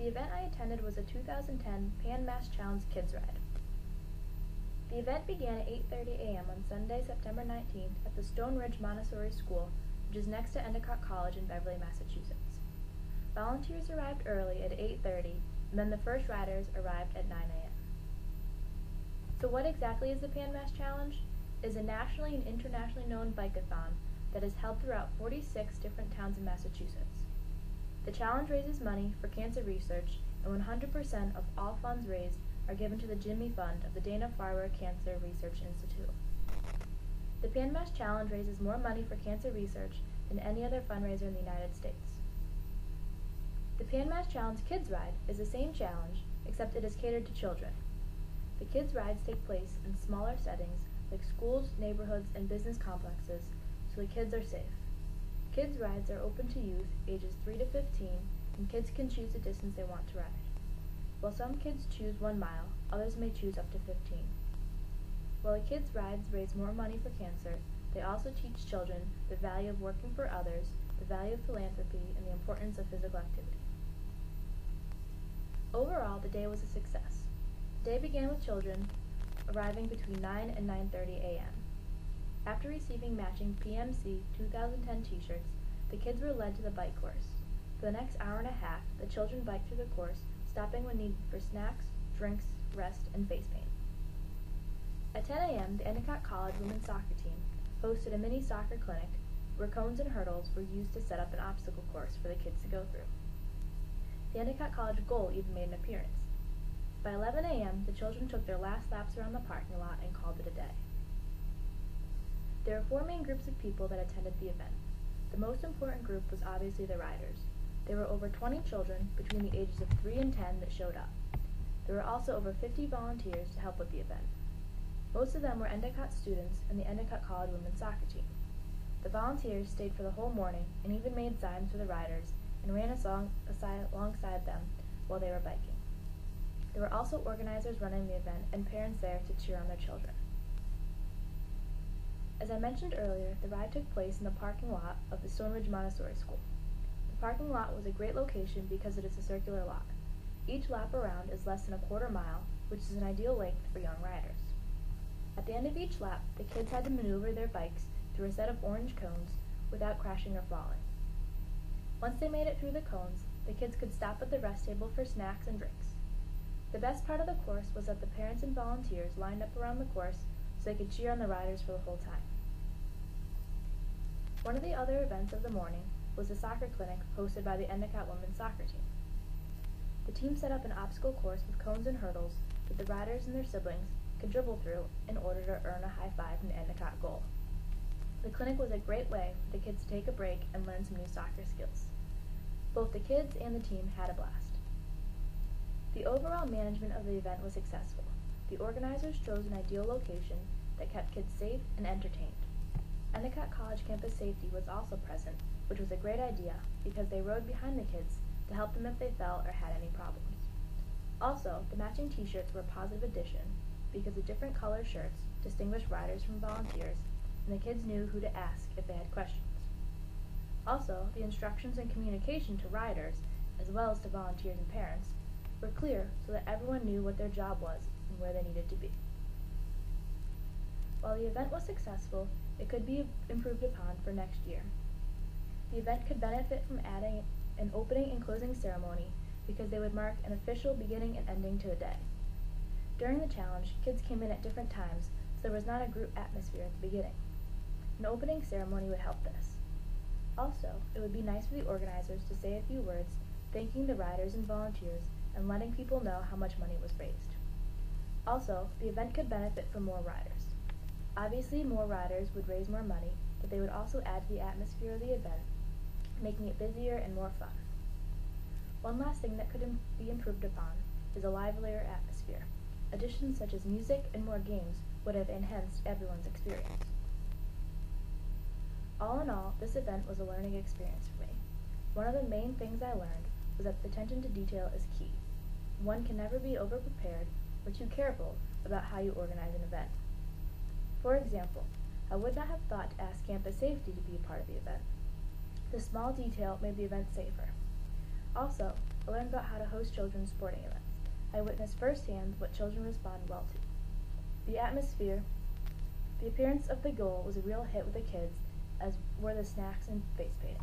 The event I attended was a 2010 Pan Mass Challenge Kids Ride. The event began at 8.30 a.m. on Sunday, September 19th at the Stone Ridge Montessori School, which is next to Endicott College in Beverly, Massachusetts. Volunteers arrived early at 8.30, and then the first riders arrived at 9 a.m. So what exactly is the Pan Mass Challenge? It is a nationally and internationally known bikeathon that is held throughout 46 different towns in Massachusetts. The challenge raises money for cancer research, and 100% of all funds raised are given to the Jimmy Fund of the Dana-Farber Cancer Research Institute. The Pan Mass Challenge raises more money for cancer research than any other fundraiser in the United States. The Pan Mass Challenge Kids Ride is the same challenge, except it is catered to children. The kids' rides take place in smaller settings like schools, neighborhoods, and business complexes, so the kids are safe. Kids' rides are open to youth ages 3 to 15, and kids can choose the distance they want to ride. While some kids choose one mile, others may choose up to 15. While the kids' rides raise more money for cancer, they also teach children the value of working for others, the value of philanthropy, and the importance of physical activity. Overall, the day was a success. The day began with children arriving between 9 and 9.30 a.m. After receiving matching PMC 2010 t-shirts, the kids were led to the bike course. For the next hour and a half, the children biked through the course stopping when needed for snacks, drinks, rest, and face paint. At 10 a.m., the Endicott College women's soccer team hosted a mini soccer clinic where cones and hurdles were used to set up an obstacle course for the kids to go through. The Endicott College gull even made an appearance. By 11 a.m., the children took their last laps around the parking lot and called it a day. There were four main groups of people that attended the event. The most important group was obviously the riders. There were over 20 children between the ages of 3 and 10 that showed up. There were also over 50 volunteers to help with the event. Most of them were Endicott students and the Endicott College women's soccer team. The volunteers stayed for the whole morning and even made signs for the riders and ran aside, alongside them while they were biking. There were also organizers running the event and parents there to cheer on their children. As I mentioned earlier, the ride took place in the parking lot of the Stone Ridge Montessori School The parking lot was a great location because it is a circular lot. Each lap around is less than a quarter mile, which is an ideal length for young riders. At the end of each lap, the kids had to maneuver their bikes through a set of orange cones without crashing or falling. Once they made it through the cones, the kids could stop at the rest table for snacks and drinks. The best part of the course was that the parents and volunteers lined up around the course so they could cheer on the riders for the whole time. One of the other events of the morning was a soccer clinic hosted by the Endicott women's soccer team. The team set up an obstacle course with cones and hurdles that the riders and their siblings could dribble through in order to earn a high five the Endicott gull. The clinic was a great way for the kids to take a break and learn some new soccer skills. Both the kids and the team had a blast. The overall management of the event was successful. The organizers chose an ideal location that kept kids safe and entertained. Endicott College campus safety was also present which was a great idea because they rode behind the kids to help them if they fell or had any problems. Also, the matching t-shirts were a positive addition because the different color shirts distinguished riders from volunteers and the kids knew who to ask if they had questions. Also, the instructions and communication to riders, as well as to volunteers and parents, were clear so that everyone knew what their job was and where they needed to be. While the event was successful, it could be improved upon for next year. The event could benefit from adding an opening and closing ceremony because they would mark an official beginning and ending to the day. During the challenge, kids came in at different times, so there was not a group atmosphere at the beginning. An opening ceremony would help this. Also, it would be nice for the organizers to say a few words thanking the riders and volunteers and letting people know how much money was raised. Also, the event could benefit from more riders. Obviously, more riders would raise more money, but they would also add to the atmosphere of the event making it busier and more fun. One last thing that could Im be improved upon is a livelier atmosphere. Additions such as music and more games would have enhanced everyone's experience. All in all, this event was a learning experience for me. One of the main things I learned was that attention to detail is key. One can never be overprepared or too careful about how you organize an event. For example, I would not have thought to ask campus safety to be a part of the event. This small detail made the event safer. Also, I learned about how to host children's sporting events. I witnessed firsthand what children respond well to. The atmosphere, the appearance of the gull was a real hit with the kids, as were the snacks and face painting.